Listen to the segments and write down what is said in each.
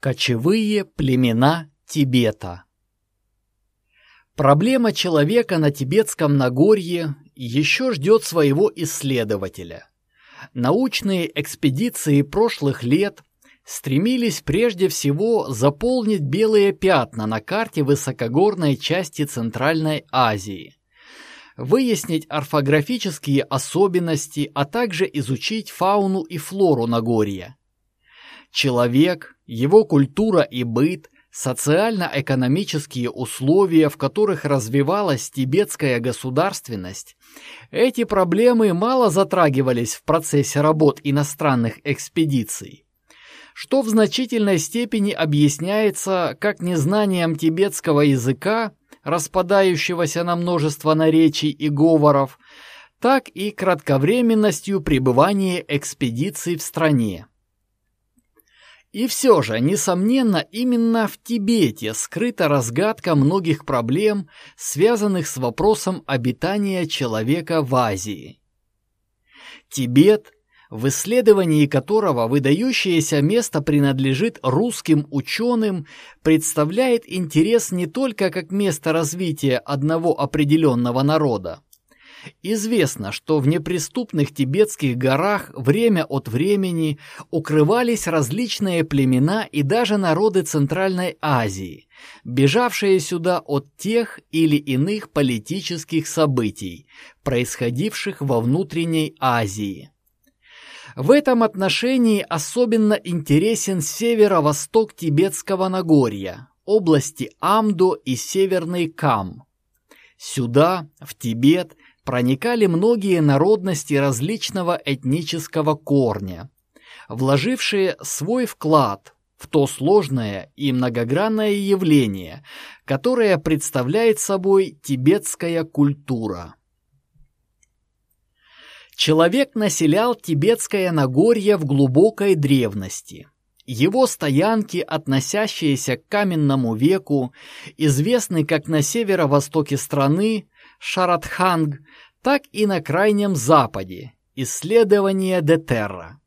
Кочевые племена Тибета Проблема человека на Тибетском Нагорье еще ждет своего исследователя. Научные экспедиции прошлых лет стремились прежде всего заполнить белые пятна на карте высокогорной части Центральной Азии, выяснить орфографические особенности, а также изучить фауну и флору Нагорья. Человек, его культура и быт, социально-экономические условия, в которых развивалась тибетская государственность, эти проблемы мало затрагивались в процессе работ иностранных экспедиций, что в значительной степени объясняется как незнанием тибетского языка, распадающегося на множество наречий и говоров, так и кратковременностью пребывания экспедиций в стране. И все же, несомненно, именно в Тибете скрыта разгадка многих проблем, связанных с вопросом обитания человека в Азии. Тибет, в исследовании которого выдающееся место принадлежит русским ученым, представляет интерес не только как место развития одного определенного народа, Известно, что в неприступных тибетских горах время от времени укрывались различные племена и даже народы Центральной Азии, бежавшие сюда от тех или иных политических событий, происходивших во внутренней Азии. В этом отношении особенно интересен северо-восток Тибетского Нагорья, области Амдо и Северный Кам. Сюда, в Тибет, проникали многие народности различного этнического корня, вложившие свой вклад в то сложное и многогранное явление, которое представляет собой тибетская культура. Человек населял Тибетское Нагорье в глубокой древности. Его стоянки, относящиеся к каменному веку, известны как на северо-востоке страны, Шаратханг, так и на Крайнем Западе, исследования Детерра.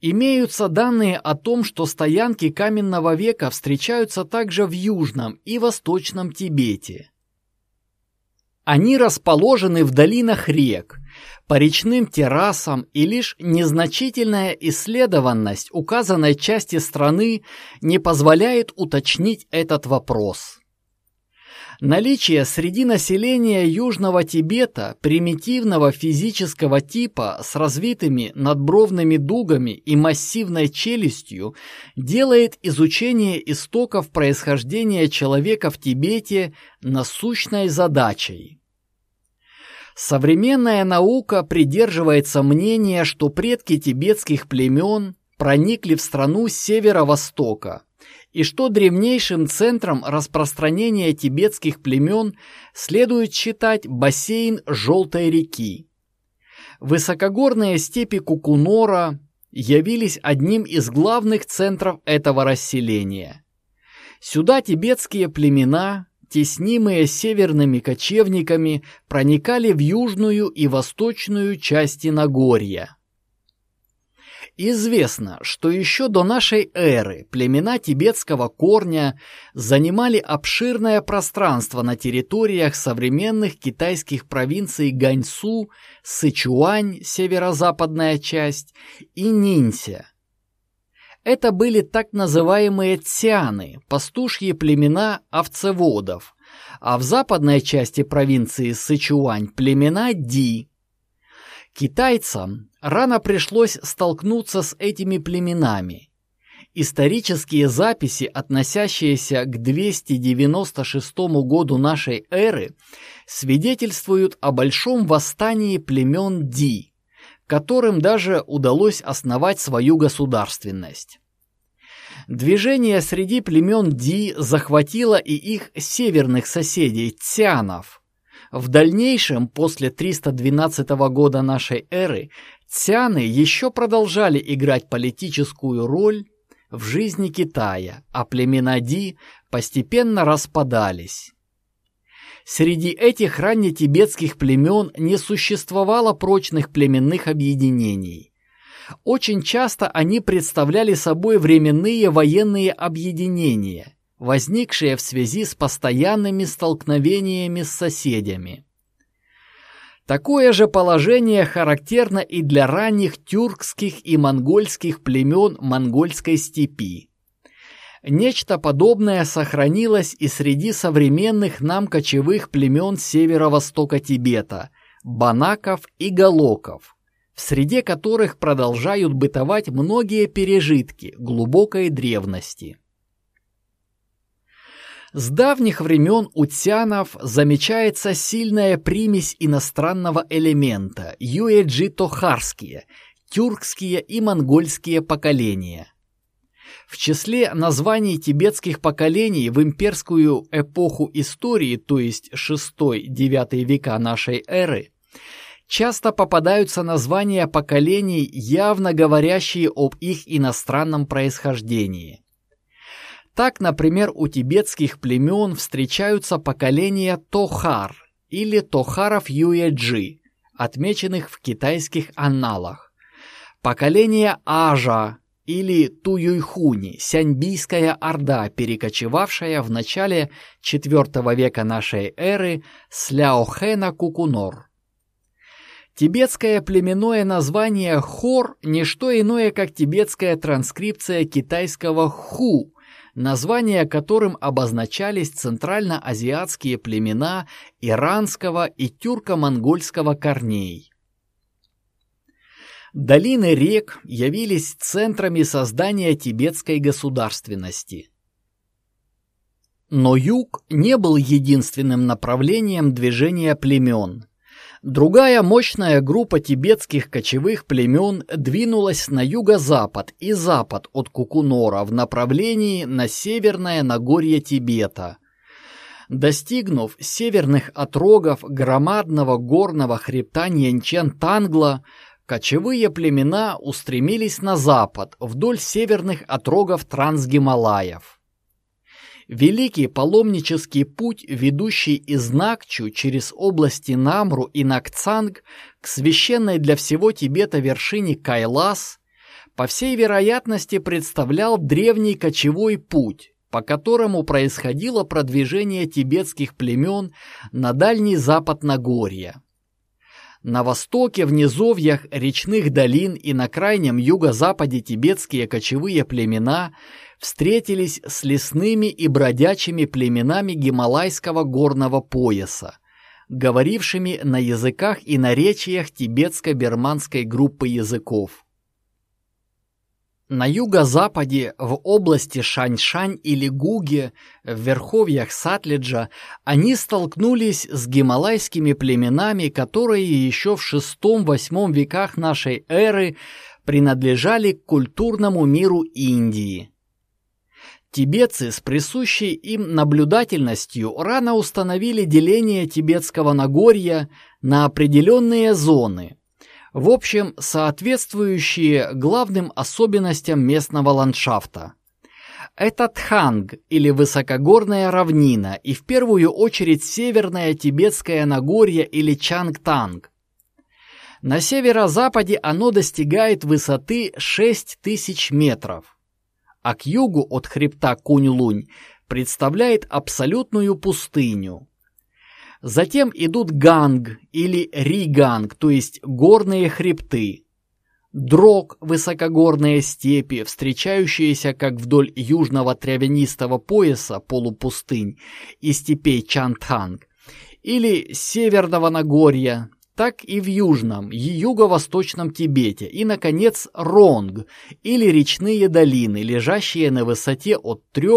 Имеются данные о том, что стоянки каменного века встречаются также в Южном и Восточном Тибете. Они расположены в долинах рек, по речным террасам, и лишь незначительная исследованность указанной части страны не позволяет уточнить этот вопрос. Наличие среди населения Южного Тибета примитивного физического типа с развитыми надбровными дугами и массивной челюстью делает изучение истоков происхождения человека в Тибете насущной задачей. Современная наука придерживается мнения, что предки тибетских племен проникли в страну с северо-востока, и что древнейшим центром распространения тибетских племен следует считать бассейн Желтой реки. Высокогорные степи Кукунора явились одним из главных центров этого расселения. Сюда тибетские племена, теснимые северными кочевниками, проникали в южную и восточную части Нагорья. Известно, что еще до нашей эры племена тибетского корня занимали обширное пространство на территориях современных китайских провинций Ганьсу, Сычуань, северо-западная часть, и Нинься. Это были так называемые цяны, пастушьи племена овцеводов, а в западной части провинции Сычуань племена Ди. Китайцам рано пришлось столкнуться с этими племенами. Исторические записи, относящиеся к 296 году нашей эры, свидетельствуют о большом восстании племен Ди, которым даже удалось основать свою государственность. Движение среди племен Ди захватило и их северных соседей, Тянов. В дальнейшем, после 312 года нашей эры, Цяны еще продолжали играть политическую роль в жизни Китая, а племена Ди постепенно распадались. Среди этих раннетибетских племен не существовало прочных племенных объединений. Очень часто они представляли собой временные военные объединения, возникшие в связи с постоянными столкновениями с соседями. Такое же положение характерно и для ранних тюркских и монгольских племен монгольской степи. Нечто подобное сохранилось и среди современных нам кочевых племен северо-востока Тибета – банаков и галоков, в среде которых продолжают бытовать многие пережитки глубокой древности. С давних времен у тянов замечается сильная примесь иностранного элемента – юэджи-тохарские, тюркские и монгольские поколения – в числе названий тибетских поколений в имперскую эпоху истории, то есть 6-9 века нашей эры, часто попадаются названия поколений, явно говорящие об их иностранном происхождении. Так, например, у тибетских племен встречаются поколения Тохар или Тохаров Юэджи, отмеченных в китайских анналах, поколение Ажа, или Туюйхуни, сяньбийская орда, перекочевавшая в начале IV века нашей эры с Ляохэ на Кукунор. Тибетское племенное название Хор – не что иное, как тибетская транскрипция китайского Ху, названия которым обозначались центральноазиатские племена иранского и тюрко-монгольского корней. Долины рек явились центрами создания тибетской государственности. Но юг не был единственным направлением движения племен. Другая мощная группа тибетских кочевых племен двинулась на юго-запад и запад от Кукунора в направлении на северное Нагорье Тибета – Достигнув северных отрогов громадного горного хребта Ньянчен-Тангла, Кочевые племена устремились на запад, вдоль северных отрогов Трансгималаев. Великий паломнический путь, ведущий из Накчу через области Намру и Накцанг к священной для всего Тибета вершине Кайлас, по всей вероятности представлял древний кочевой путь, по которому происходило продвижение тибетских племен на дальний запад Нагорья. На востоке, в низовьях речных долин и на крайнем юго-западе тибетские кочевые племена встретились с лесными и бродячими племенами Гималайского горного пояса, говорившими на языках и наречиях тибетско-берманской группы языков. На юго-западе, в области Шаньшань или Гуге, в верховьях Сатлиджа, они столкнулись с гималайскими племенами, которые еще в VI-VIII веках нашей эры принадлежали к культурному миру Индии. Тибетцы с присущей им наблюдательностью рано установили деление Тибетского Нагорья на определенные зоны – в общем, соответствующие главным особенностям местного ландшафта. Это Тханг или высокогорная равнина и в первую очередь северное тибетское Нагорье или Чангтанг. На северо-западе оно достигает высоты 6000 метров, а к югу от хребта Кунь-Лунь представляет абсолютную пустыню. Затем идут ганг или риганг, то есть горные хребты. Дрог – высокогорные степи, встречающиеся как вдоль южного травянистого пояса полупустынь и степей Чантханг, или северного Нагорья, так и в южном и юго-восточном Тибете, и, наконец, Ронг, или речные долины, лежащие на высоте от 3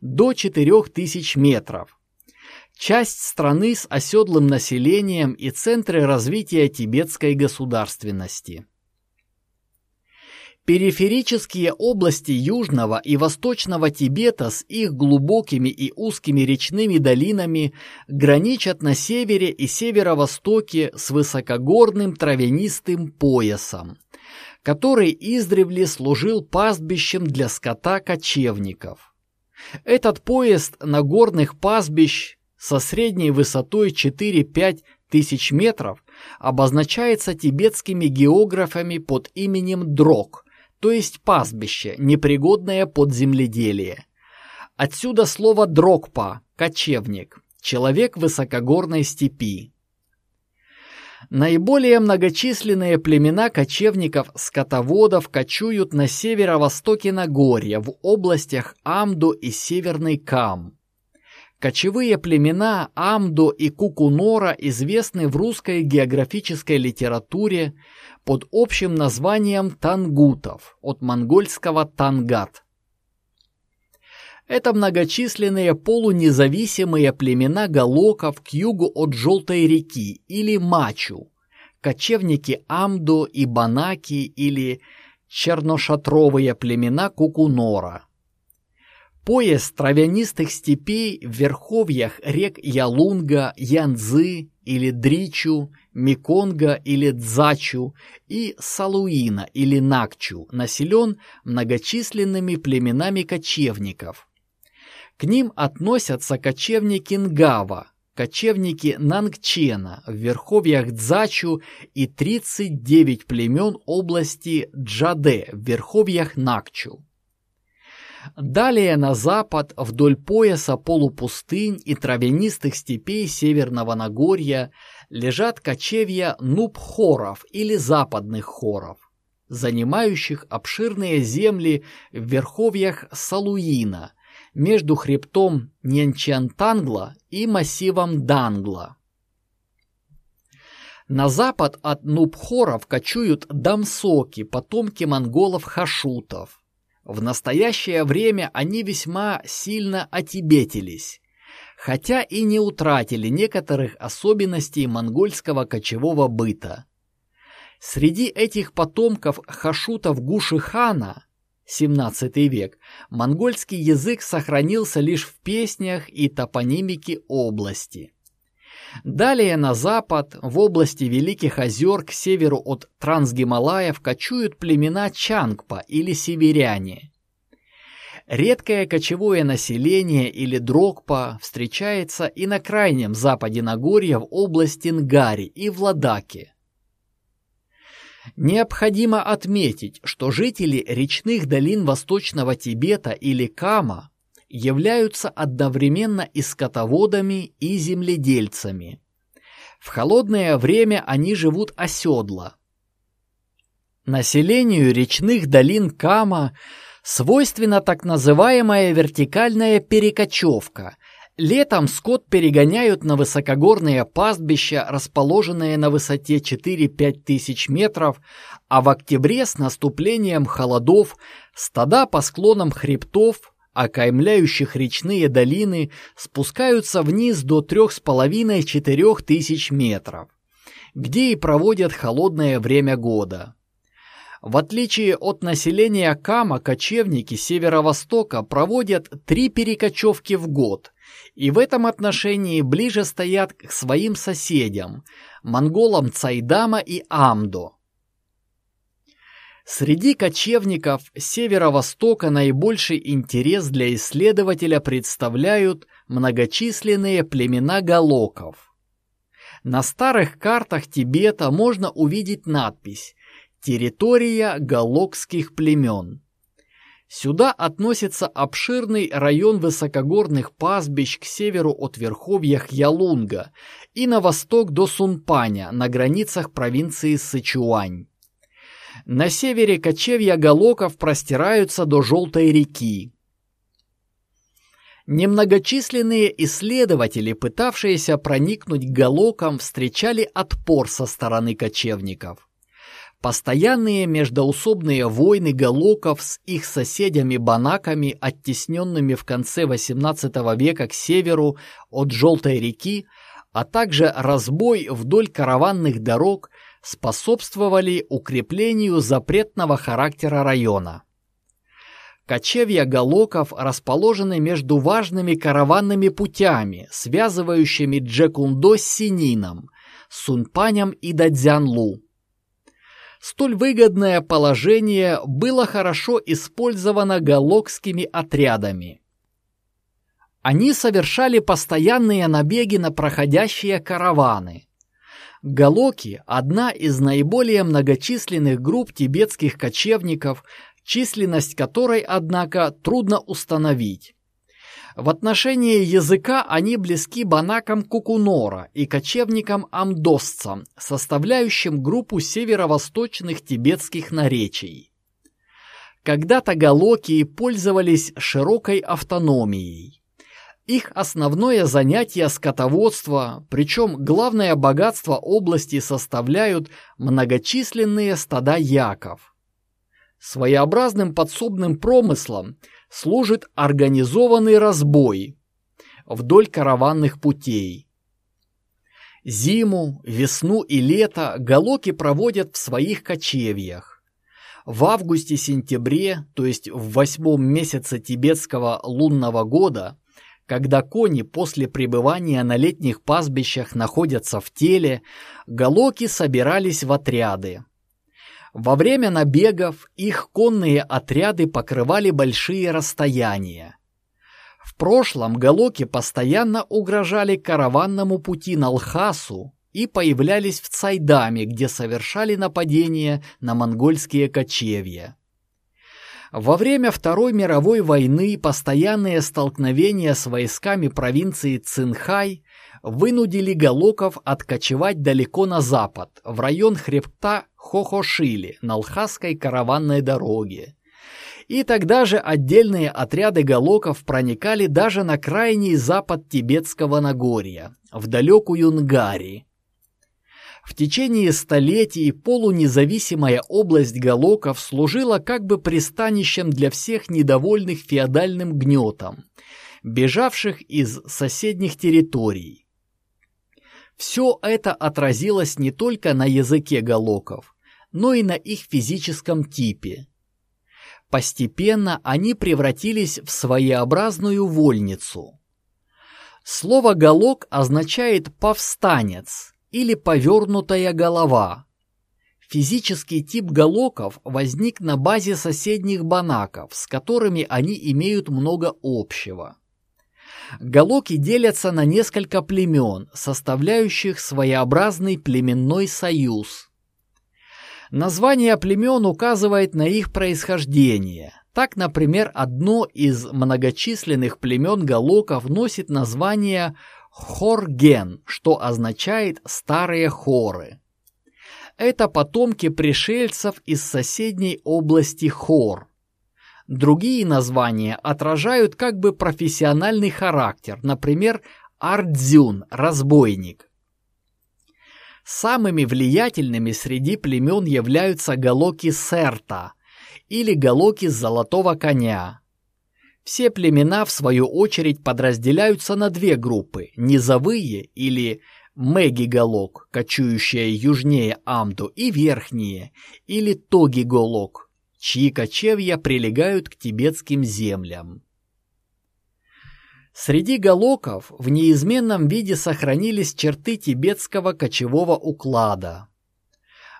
до 4 тысяч метров часть страны с оседлым населением и центры развития тибетской государственности. Периферические области Южного и Восточного Тибета с их глубокими и узкими речными долинами граничат на севере и северо-востоке с высокогорным травянистым поясом, который издревле служил пастбищем для скота кочевников. Этот поезд на горных пастбищ со средней высотой 4-5 тысяч метров обозначается тибетскими географами под именем Дрог, то есть пастбище, непригодное под земледелие. Отсюда слово «дрогпа» – кочевник, человек высокогорной степи. Наиболее многочисленные племена кочевников-скотоводов кочуют на северо-востоке Нагорья, в областях Амду и Северный Кам. Кочевые племена Амдо и Кукунора известны в русской географической литературе под общим названием тангутов, от монгольского тангат. Это многочисленные полунезависимые племена галоков к югу от Желтой реки или Мачу, кочевники Амдо и Банаки или черношатровые племена Кукунора. Пояс травянистых степей в верховьях рек Ялунга, Янзы или Дричу, Меконга или Дзачу и Салуина или Накчу населен многочисленными племенами кочевников. К ним относятся кочевники Нгава, кочевники Нангчена в верховьях Дзачу и 39 племен области Джаде в верховьях Накчу. Далее на запад, вдоль пояса полупустынь и травянистых степей Северного Нагорья лежат кочевья нуб-хоров или западных хоров, занимающих обширные земли в верховьях Салуина, между хребтом Ненчантангла и массивом Дангла. На запад от нубхоров кочуют дамсоки, потомки монголов-хашутов. В настоящее время они весьма сильно отибетились, хотя и не утратили некоторых особенностей монгольского кочевого быта. Среди этих потомков хашутов Гуши-хана, 17 век, монгольский язык сохранился лишь в песнях и топонимике области. Далее на запад, в области Великих озер к северу от Трансгималаев кочуют племена Чангпа или северяне. Редкое кочевое население или дрогпа встречается и на крайнем западе Нагорья в области Нгари и в Ладаке. Необходимо отметить, что жители речных долин Восточного Тибета или Кама являются одновременно и скотоводами, и земледельцами. В холодное время они живут оседло. Населению речных долин Кама свойственна так называемая вертикальная перекочевка. Летом скот перегоняют на высокогорные пастбища, расположенные на высоте 4-5 тысяч метров, а в октябре с наступлением холодов стада по склонам хребтов окаймляющих речные долины, спускаются вниз до 3,5-4 тысяч метров, где и проводят холодное время года. В отличие от населения Кама, кочевники северо-востока проводят три перекочевки в год, и в этом отношении ближе стоят к своим соседям, монголам Цайдама и Амдо. Среди кочевников северо-востока наибольший интерес для исследователя представляют многочисленные племена галоков. На старых картах Тибета можно увидеть надпись «Территория галокских племен». Сюда относится обширный район высокогорных пастбищ к северу от верховьях Ялунга и на восток до Сунпаня на границах провинции Сычуань. На севере кочевья Галоков простираются до Желтой реки. Немногочисленные исследователи, пытавшиеся проникнуть к Галокам, встречали отпор со стороны кочевников. Постоянные междоусобные войны галоков с их соседями-банаками, оттесненными в конце XVIII века к северу от Желтой реки, а также разбой вдоль караванных дорог способствовали укреплению запретного характера района. Кочевья Галоков расположены между важными караванными путями, связывающими Джекундо с Синином, Сунпанем и Дадзянлу. Столь выгодное положение было хорошо использовано галокскими отрядами. Они совершали постоянные набеги на проходящие караваны – Галоки – одна из наиболее многочисленных групп тибетских кочевников, численность которой, однако, трудно установить. В отношении языка они близки банакам Кукунора и кочевникам-амдосцам, составляющим группу северо-восточных тибетских наречий. Когда-то галокии пользовались широкой автономией. Их основное занятие – скотоводство, причем главное богатство области составляют многочисленные стада яков. Своеобразным подсобным промыслом служит организованный разбой вдоль караванных путей. Зиму, весну и лето галоки проводят в своих кочевьях. В августе-сентябре, то есть в восьмом месяце тибетского лунного года, когда кони после пребывания на летних пастбищах находятся в теле, галоки собирались в отряды. Во время набегов их конные отряды покрывали большие расстояния. В прошлом галоки постоянно угрожали караванному пути на Лхасу и появлялись в Цайдаме, где совершали нападения на монгольские кочевья. Во время Второй мировой войны постоянные столкновения с войсками провинции Цинхай вынудили галоков откочевать далеко на запад, в район хребта Хохошили на Лхасской караванной дороге. И тогда же отдельные отряды галоков проникали даже на крайний запад Тибетского Нагорья, в далекую Нгари. В течение столетий полунезависимая область галоков служила как бы пристанищем для всех недовольных феодальным гнетом, бежавших из соседних территорий. Все это отразилось не только на языке галоков, но и на их физическом типе. Постепенно они превратились в своеобразную вольницу. Слово «галок» означает «повстанец» или «повернутая голова». Физический тип галоков возник на базе соседних банаков, с которыми они имеют много общего. Галоки делятся на несколько племен, составляющих своеобразный племенной союз. Название племен указывает на их происхождение. Так, например, одно из многочисленных племен галоков носит название Хорген, что означает «старые хоры». Это потомки пришельцев из соседней области Хор – Другие названия отражают как бы профессиональный характер, например, Ардзюн – разбойник. Самыми влиятельными среди племен являются галоки Серта или галоки золотого коня. Все племена, в свою очередь, подразделяются на две группы – низовые или меги-галок, кочующие южнее Амду, и верхние или тоги-голок, чьи кочевья прилегают к тибетским землям. Среди галоков в неизменном виде сохранились черты тибетского кочевого уклада.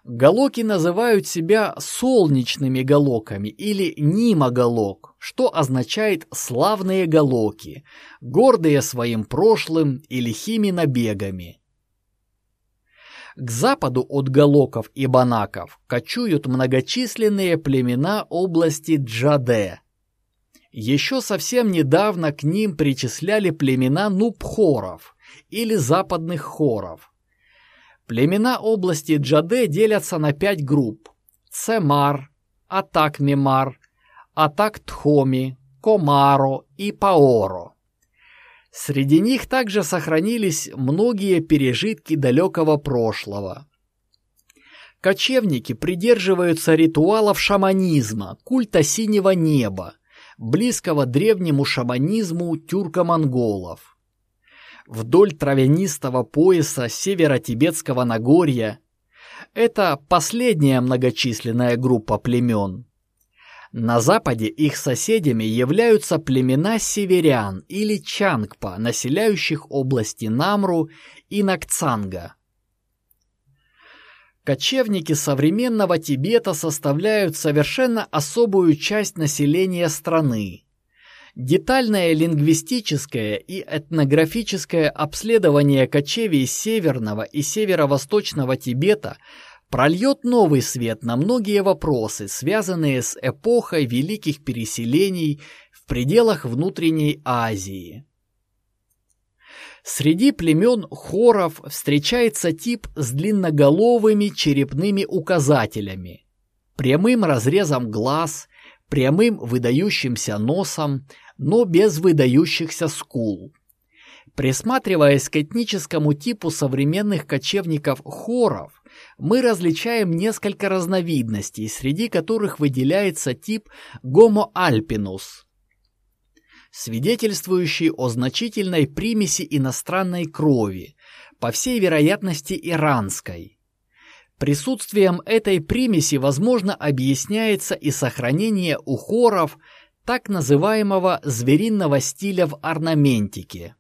Галоки называют себя солнечными галоками или нимогалок, что означает «славные галоки», гордые своим прошлым и лихими набегами. К западу от Галоков и Банаков кочуют многочисленные племена области Джаде. Еще совсем недавно к ним причисляли племена Нубхоров или западных хоров. Племена области Джаде делятся на пять групп – Цемар, Атакмимар, Атактхоми, Комаро и Паоро. Среди них также сохранились многие пережитки далекого прошлого. Кочевники придерживаются ритуалов шаманизма, культа синего неба, близкого древнему шаманизму тюрко-монголов. Вдоль травянистого пояса северо-тибетского Нагорья это последняя многочисленная группа племен. На западе их соседями являются племена северян или чангпа, населяющих области Намру и Накцанга. Кочевники современного Тибета составляют совершенно особую часть населения страны. Детальное лингвистическое и этнографическое обследование кочевий северного и северо-восточного Тибета прольет новый свет на многие вопросы, связанные с эпохой великих переселений в пределах внутренней Азии. Среди племен хоров встречается тип с длинноголовыми черепными указателями, прямым разрезом глаз, прямым выдающимся носом, но без выдающихся скул. Присматриваясь к этническому типу современных кочевников-хоров, мы различаем несколько разновидностей, среди которых выделяется тип Homo alpinus, свидетельствующий о значительной примеси иностранной крови, по всей вероятности иранской. Присутствием этой примеси, возможно, объясняется и сохранение у хоров – так называемого звериного стиля в орнаментике.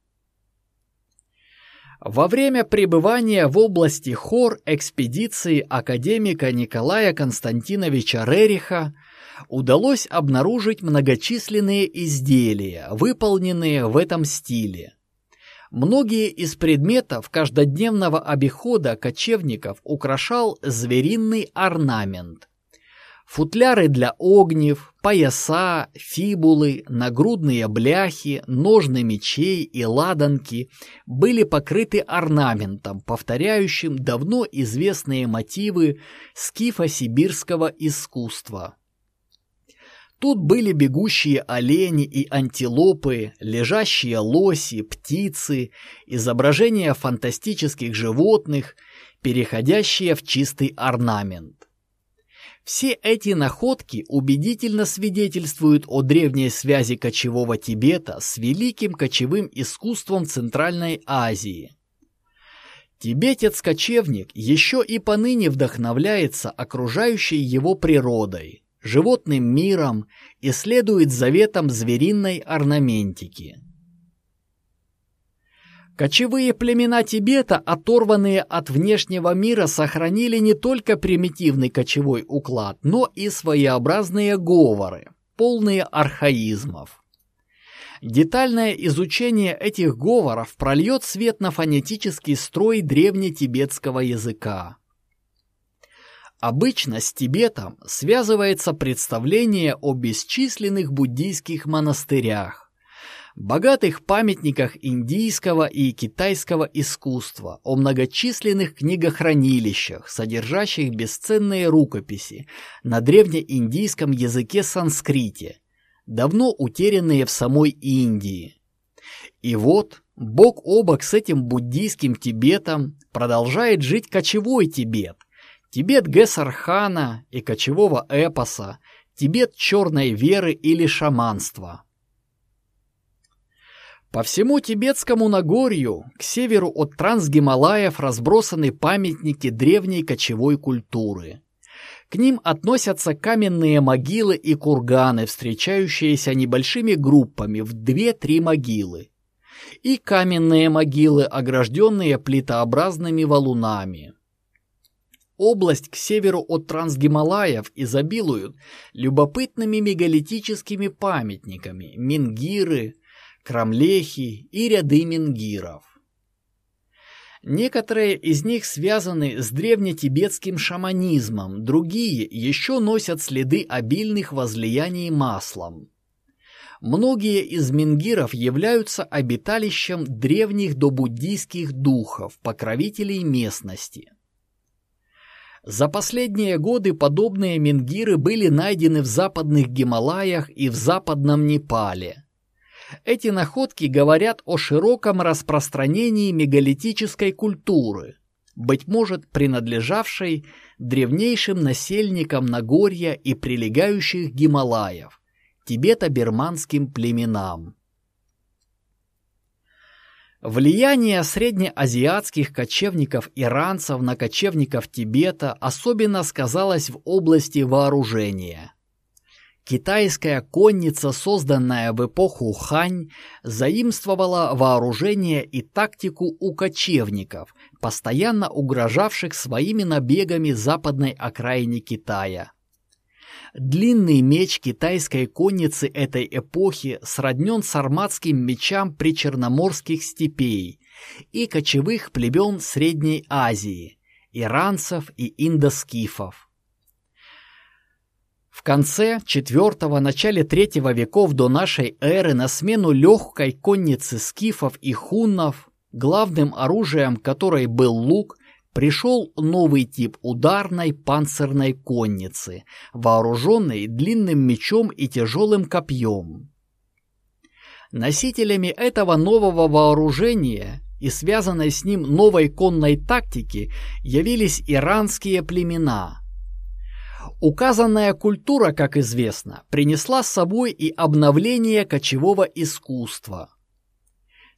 Во время пребывания в области Хор экспедиции академика Николая Константиновича Рериха удалось обнаружить многочисленные изделия, выполненные в этом стиле. Многие из предметов каждодневного обихода кочевников украшал звериный орнамент, Футляры для огнев, пояса, фибулы, нагрудные бляхи, ножны мечей и ладанки были покрыты орнаментом, повторяющим давно известные мотивы скифо-сибирского искусства. Тут были бегущие олени и антилопы, лежащие лоси, птицы, изображения фантастических животных, переходящие в чистый орнамент. Все эти находки убедительно свидетельствуют о древней связи кочевого Тибета с великим кочевым искусством Центральной Азии. Тибетец-кочевник еще и поныне вдохновляется окружающей его природой, животным миром и следует заветам звериной орнаментики. Кочевые племена Тибета, оторванные от внешнего мира, сохранили не только примитивный кочевой уклад, но и своеобразные говоры, полные архаизмов. Детальное изучение этих говоров прольет свет на фонетический строй древнетибетского языка. Обычно с Тибетом связывается представление о бесчисленных буддийских монастырях, богатых памятниках индийского и китайского искусства, о многочисленных книгохранилищах, содержащих бесценные рукописи на древнеиндийском языке санскрите, давно утерянные в самой Индии. И вот, бок о бок с этим буддийским Тибетом продолжает жить кочевой Тибет, Тибет Гесархана и кочевого эпоса, Тибет черной веры или шаманства. По всему Тибетскому Нагорью, к северу от Трансгималаев разбросаны памятники древней кочевой культуры. К ним относятся каменные могилы и курганы, встречающиеся небольшими группами в 2-3 могилы, и каменные могилы, огражденные плитообразными валунами. Область к северу от Трансгималаев изобилует любопытными мегалитическими памятниками, мингиры, крамлехи и ряды менгиров. Некоторые из них связаны с древнетибетским шаманизмом, другие еще носят следы обильных возлияний маслом. Многие из менгиров являются обиталищем древних добуддийских духов, покровителей местности. За последние годы подобные менгиры были найдены в западных Гималаях и в западном Непале. Эти находки говорят о широком распространении мегалитической культуры, быть может, принадлежавшей древнейшим насельникам Нагорья и прилегающих Гималаев, тибето-бирманским племенам. Влияние среднеазиатских кочевников-иранцев на кочевников Тибета особенно сказалось в области вооружения – Китайская конница, созданная в эпоху Хань, заимствовала вооружение и тактику у кочевников, постоянно угрожавших своими набегами западной окраине Китая. Длинный меч китайской конницы этой эпохи сроднен с арматским мечам причерноморских степей и кочевых племен Средней Азии, иранцев и индоскифов. В конце IV – начале III веков до нашей эры на смену легкой конницы скифов и хуннов, главным оружием которой был лук, пришел новый тип ударной панцирной конницы, вооруженной длинным мечом и тяжелым копьем. Носителями этого нового вооружения и связанной с ним новой конной тактики явились иранские племена. Указанная культура, как известно, принесла с собой и обновление кочевого искусства –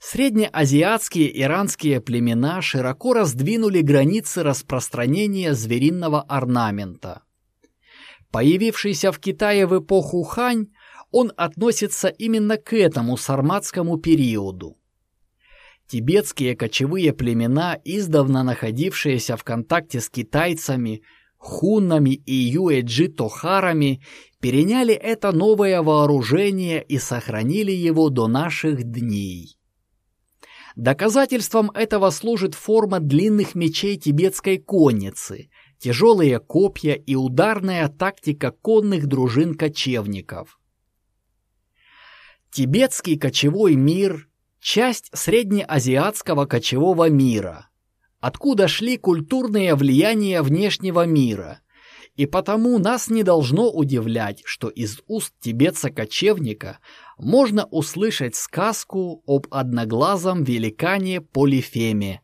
Среднеазиатские иранские племена широко раздвинули границы распространения звериного орнамента. Появившийся в Китае в эпоху Хань, он относится именно к этому сарматскому периоду. Тибетские кочевые племена, издавна находившиеся в контакте с китайцами, хуннами и юэджи-тохарами, переняли это новое вооружение и сохранили его до наших дней. Доказательством этого служит форма длинных мечей тибетской конницы, тяжелые копья и ударная тактика конных дружин кочевников. Тибетский кочевой мир – часть среднеазиатского кочевого мира, откуда шли культурные влияния внешнего мира, и потому нас не должно удивлять, что из уст тибетца-кочевника можно услышать сказку об одноглазом великане Полифеме,